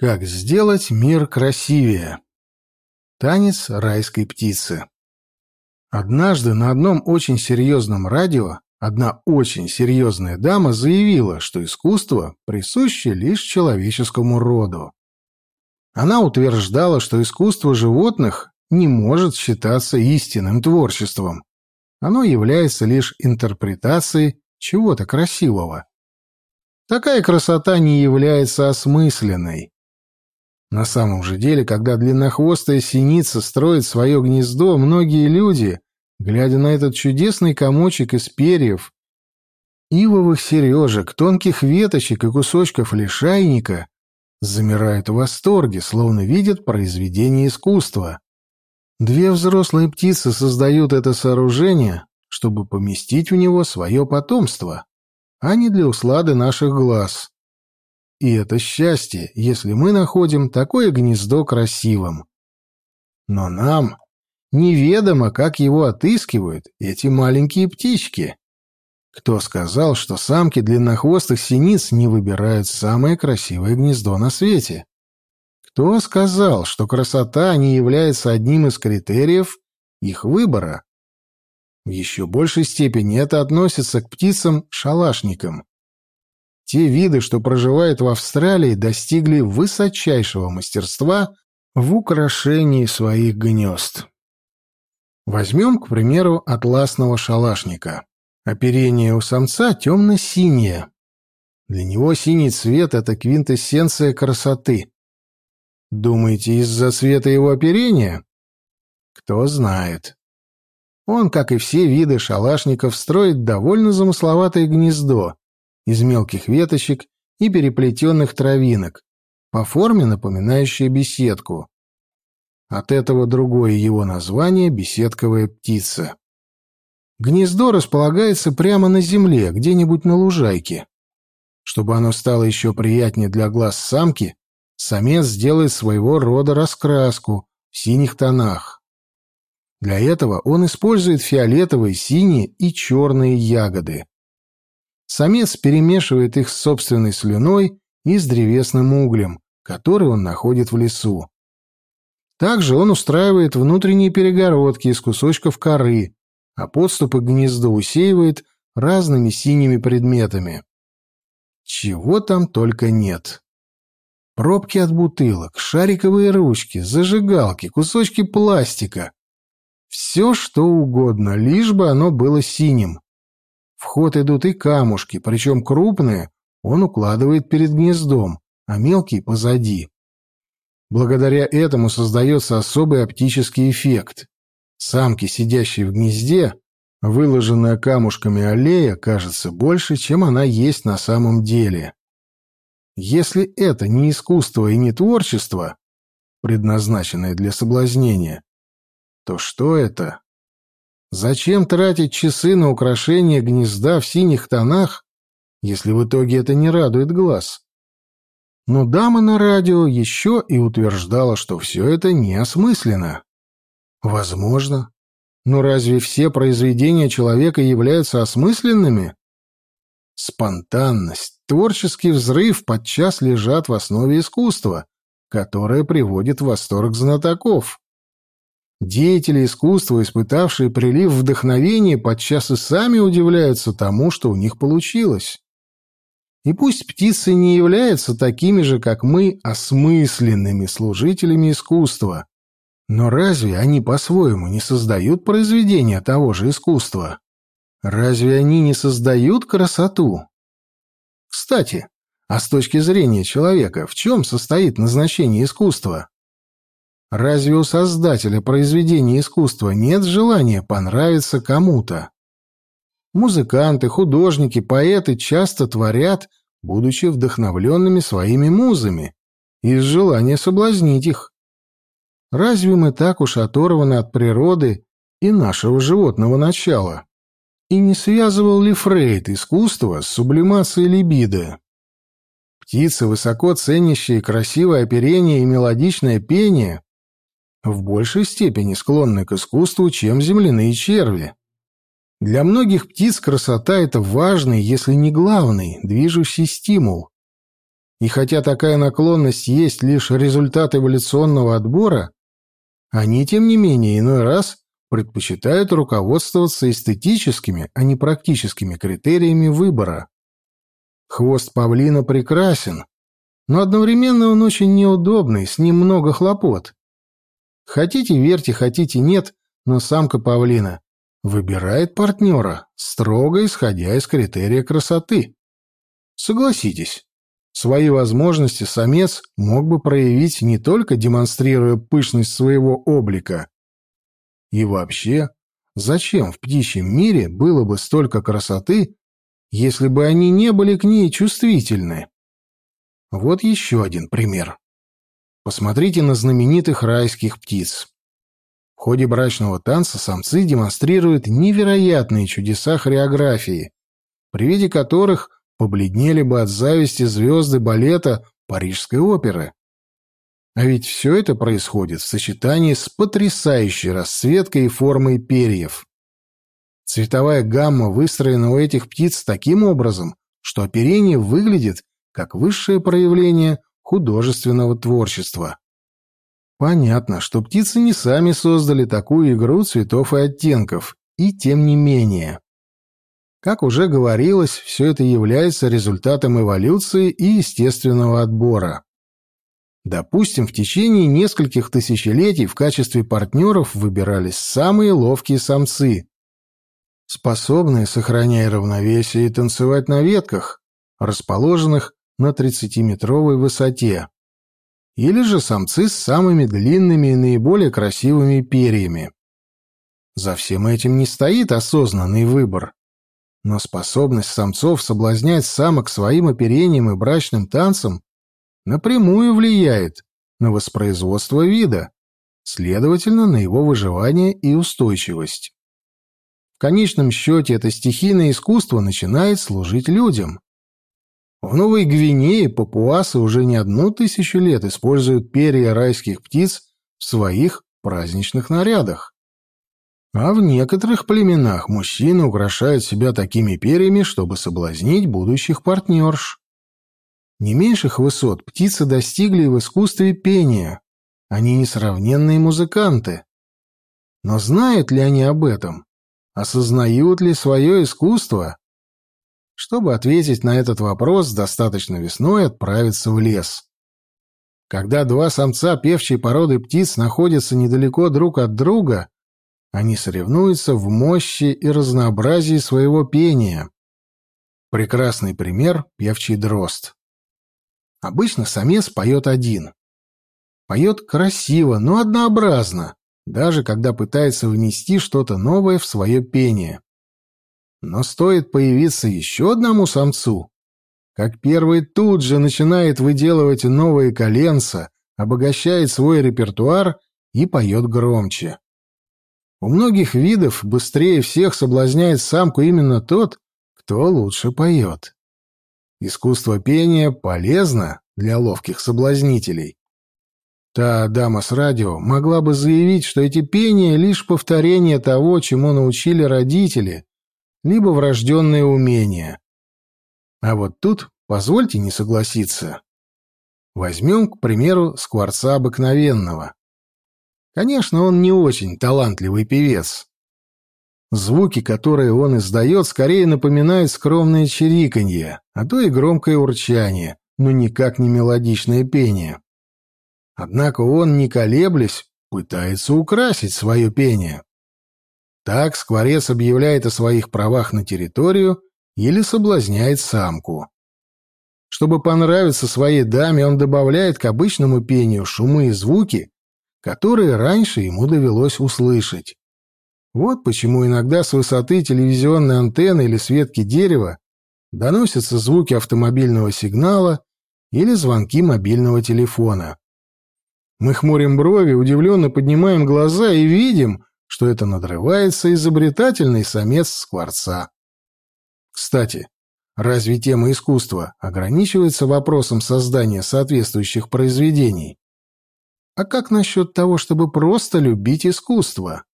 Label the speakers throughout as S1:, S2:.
S1: Как сделать мир красивее? Танец райской птицы. Однажды на одном очень серьезном радио одна очень серьезная дама заявила, что искусство присуще лишь человеческому роду. Она утверждала, что искусство животных не может считаться истинным творчеством. Оно является лишь интерпретацией чего-то красивого. Такая красота не является осмысленной. На самом же деле, когда длиннохвостая синица строит свое гнездо, многие люди, глядя на этот чудесный комочек из перьев, ивовых сережек, тонких веточек и кусочков лишайника, замирают в восторге, словно видят произведение искусства. Две взрослые птицы создают это сооружение, чтобы поместить в него свое потомство, а не для услады наших глаз. И это счастье, если мы находим такое гнездо красивым. Но нам неведомо, как его отыскивают эти маленькие птички. Кто сказал, что самки длиннохвостых синиц не выбирают самое красивое гнездо на свете? Кто сказал, что красота не является одним из критериев их выбора? В еще большей степени это относится к птицам-шалашникам, те виды, что проживают в Австралии, достигли высочайшего мастерства в украшении своих гнезд. Возьмем, к примеру, атласного шалашника. Оперение у самца темно-синее. Для него синий цвет — это квинтэссенция красоты. Думаете, из-за цвета его оперения? Кто знает. Он, как и все виды шалашников, строит довольно замысловатое гнездо, из мелких веточек и переплетенных травинок, по форме напоминающее беседку. От этого другое его название — беседковая птица. Гнездо располагается прямо на земле, где-нибудь на лужайке. Чтобы оно стало еще приятнее для глаз самки, самец сделает своего рода раскраску в синих тонах. Для этого он использует фиолетовые, синие и черные ягоды. Самец перемешивает их с собственной слюной и с древесным углем, который он находит в лесу. Также он устраивает внутренние перегородки из кусочков коры, а подступы к гнезду усеивает разными синими предметами. Чего там только нет. Пробки от бутылок, шариковые ручки, зажигалки, кусочки пластика. Все, что угодно, лишь бы оно было синим. В ход идут и камушки, причем крупные он укладывает перед гнездом, а мелкие — позади. Благодаря этому создается особый оптический эффект. Самки, сидящие в гнезде, выложенная камушками аллея, кажется больше, чем она есть на самом деле. Если это не искусство и не творчество, предназначенное для соблазнения, то что это? Зачем тратить часы на украшение гнезда в синих тонах, если в итоге это не радует глаз? Но дама на радио еще и утверждала, что все это неосмысленно. Возможно. Но разве все произведения человека являются осмысленными? Спонтанность, творческий взрыв подчас лежат в основе искусства, которое приводит в восторг знатоков. Деятели искусства, испытавшие прилив вдохновения, подчас и сами удивляются тому, что у них получилось. И пусть птицы не являются такими же, как мы, осмысленными служителями искусства, но разве они по-своему не создают произведения того же искусства? Разве они не создают красоту? Кстати, а с точки зрения человека, в чем состоит назначение искусства? Разве у создателя произведения искусства нет желания понравиться кому-то? Музыканты, художники, поэты часто творят, будучи вдохновленными своими музами, из желания соблазнить их. Разве мы так уж оторваны от природы и нашего животного начала? И не связывал ли Фрейд искусство с сублимацией либидо? Птицы, высоко ценящие красивое оперение и мелодичное пение, в большей степени склонны к искусству, чем земляные черви. Для многих птиц красота — это важный, если не главный, движущий стимул. И хотя такая наклонность есть лишь результат эволюционного отбора, они, тем не менее, иной раз предпочитают руководствоваться эстетическими, а не практическими критериями выбора. Хвост павлина прекрасен, но одновременно он очень неудобный, с ним много хлопот. Хотите верьте, хотите нет, но самка павлина выбирает партнера, строго исходя из критерия красоты. Согласитесь, свои возможности самец мог бы проявить не только демонстрируя пышность своего облика. И вообще, зачем в птичьем мире было бы столько красоты, если бы они не были к ней чувствительны? Вот еще один пример. Посмотрите на знаменитых райских птиц. В ходе брачного танца самцы демонстрируют невероятные чудеса хореографии, при виде которых побледнели бы от зависти звезды балета Парижской оперы. А ведь все это происходит в сочетании с потрясающей расцветкой и формой перьев. Цветовая гамма выстроена у этих птиц таким образом, что оперение выглядит как высшее проявление художественного творчества. Понятно, что птицы не сами создали такую игру цветов и оттенков, и тем не менее. Как уже говорилось, все это является результатом эволюции и естественного отбора. Допустим, в течение нескольких тысячелетий в качестве партнеров выбирались самые ловкие самцы, способные, сохраняя равновесие, танцевать на ветках, расположенных на 30-метровой высоте. Или же самцы с самыми длинными и наиболее красивыми перьями. За всем этим не стоит осознанный выбор. Но способность самцов соблазнять самок своим оперением и брачным танцем напрямую влияет на воспроизводство вида, следовательно, на его выживание и устойчивость. В конечном счете это стихийное искусство начинает служить людям. В Новой Гвинее папуасы уже не одну тысячу лет используют перья райских птиц в своих праздничных нарядах. А в некоторых племенах мужчины украшают себя такими перьями, чтобы соблазнить будущих партнерш. Не меньших высот птицы достигли в искусстве пения. Они несравненные музыканты. Но знают ли они об этом? Осознают ли свое искусство? Чтобы ответить на этот вопрос, достаточно весной отправиться в лес. Когда два самца певчей породы птиц находятся недалеко друг от друга, они соревнуются в мощи и разнообразии своего пения. Прекрасный пример — певчий дрозд. Обычно самец поет один. Поет красиво, но однообразно, даже когда пытается внести что-то новое в свое пение. Но стоит появиться еще одному самцу, как первый тут же начинает выделывать новые коленца, обогащает свой репертуар и поет громче. У многих видов быстрее всех соблазняет самку именно тот, кто лучше поет. Искусство пения полезно для ловких соблазнителей. Та дама с радио могла бы заявить, что эти пения — лишь повторение того, чему научили родители, либо врожденные умения. А вот тут позвольте не согласиться. Возьмем, к примеру, скворца обыкновенного. Конечно, он не очень талантливый певец. Звуки, которые он издает, скорее напоминают скромное чириканье, а то и громкое урчание, но никак не мелодичное пение. Однако он, не колеблясь, пытается украсить свое пение. Так скворец объявляет о своих правах на территорию или соблазняет самку. Чтобы понравиться своей даме, он добавляет к обычному пению шумы и звуки, которые раньше ему довелось услышать. Вот почему иногда с высоты телевизионной антенны или с ветки дерева доносятся звуки автомобильного сигнала или звонки мобильного телефона. Мы хмурим брови, удивленно поднимаем глаза и видим, что это надрывается изобретательный самец скворца. Кстати, разве тема искусства ограничивается вопросом создания соответствующих произведений? А как насчет того, чтобы просто любить искусство?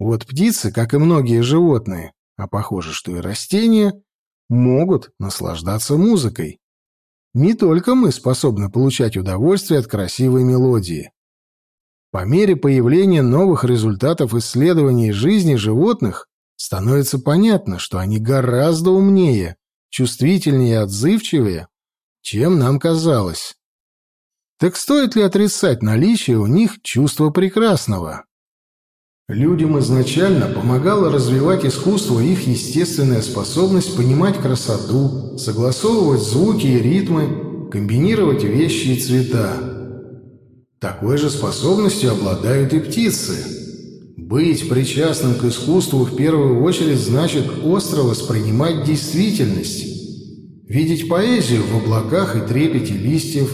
S1: Вот птицы, как и многие животные, а похоже, что и растения, могут наслаждаться музыкой. Не только мы способны получать удовольствие от красивой мелодии. По мере появления новых результатов исследований жизни животных становится понятно, что они гораздо умнее, чувствительнее и отзывчивее, чем нам казалось. Так стоит ли отрицать наличие у них чувства прекрасного? Людям изначально помогало развивать искусство их естественная способность понимать красоту, согласовывать звуки и ритмы, комбинировать вещи и цвета. Такой же способностью обладают и птицы. Быть причастным к искусству в первую очередь значит остро воспринимать действительность, видеть поэзию в облаках и трепете листьев,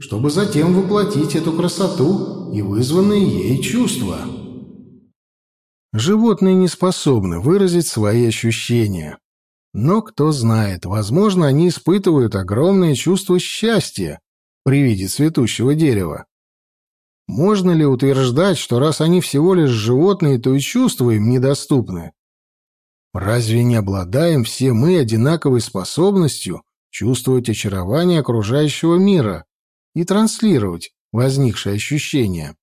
S1: чтобы затем воплотить эту красоту и вызванные ей чувства. Животные не способны выразить свои ощущения. Но кто знает, возможно, они испытывают огромное чувство счастья при виде цветущего дерева. Можно ли утверждать, что раз они всего лишь животные, то и чувства им недоступны? Разве не обладаем все мы одинаковой способностью чувствовать очарование окружающего мира и транслировать возникшие ощущения?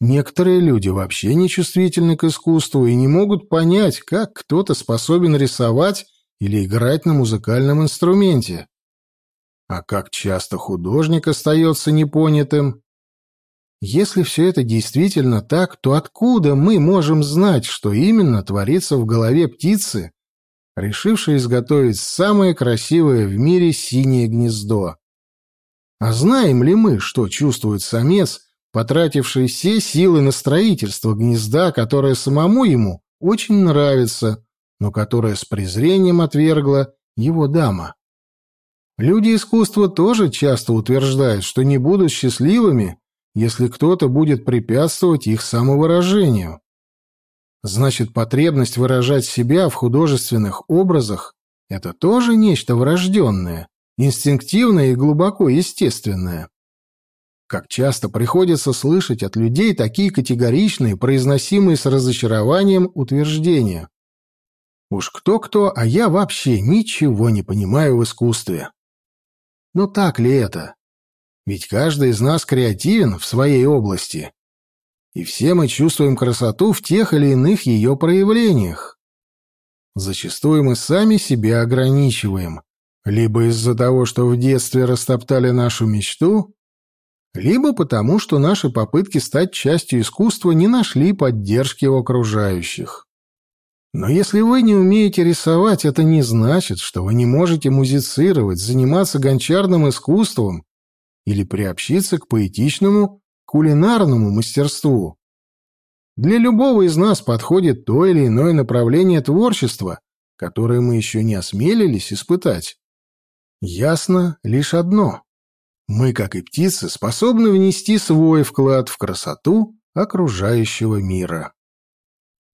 S1: Некоторые люди вообще не чувствительны к искусству и не могут понять, как кто-то способен рисовать или играть на музыкальном инструменте. А как часто художник остается непонятым? Если все это действительно так, то откуда мы можем знать, что именно творится в голове птицы, решившей изготовить самое красивое в мире синее гнездо? А знаем ли мы, что чувствует самец, потративший все силы на строительство гнезда, которое самому ему очень нравится, но которое с презрением отвергла его дама. Люди искусства тоже часто утверждают, что не будут счастливыми, если кто-то будет препятствовать их самовыражению. Значит, потребность выражать себя в художественных образах – это тоже нечто врожденное, инстинктивное и глубоко естественное. Как часто приходится слышать от людей такие категоричные, произносимые с разочарованием утверждения. Уж кто-кто, а я вообще ничего не понимаю в искусстве. Но так ли это? Ведь каждый из нас креативен в своей области. И все мы чувствуем красоту в тех или иных ее проявлениях. Зачастую мы сами себя ограничиваем. Либо из-за того, что в детстве растоптали нашу мечту, либо потому, что наши попытки стать частью искусства не нашли поддержки у окружающих. Но если вы не умеете рисовать, это не значит, что вы не можете музицировать, заниматься гончарным искусством или приобщиться к поэтичному, кулинарному мастерству. Для любого из нас подходит то или иное направление творчества, которое мы еще не осмелились испытать. Ясно лишь одно. Мы, как и птицы, способны внести свой вклад в красоту окружающего мира.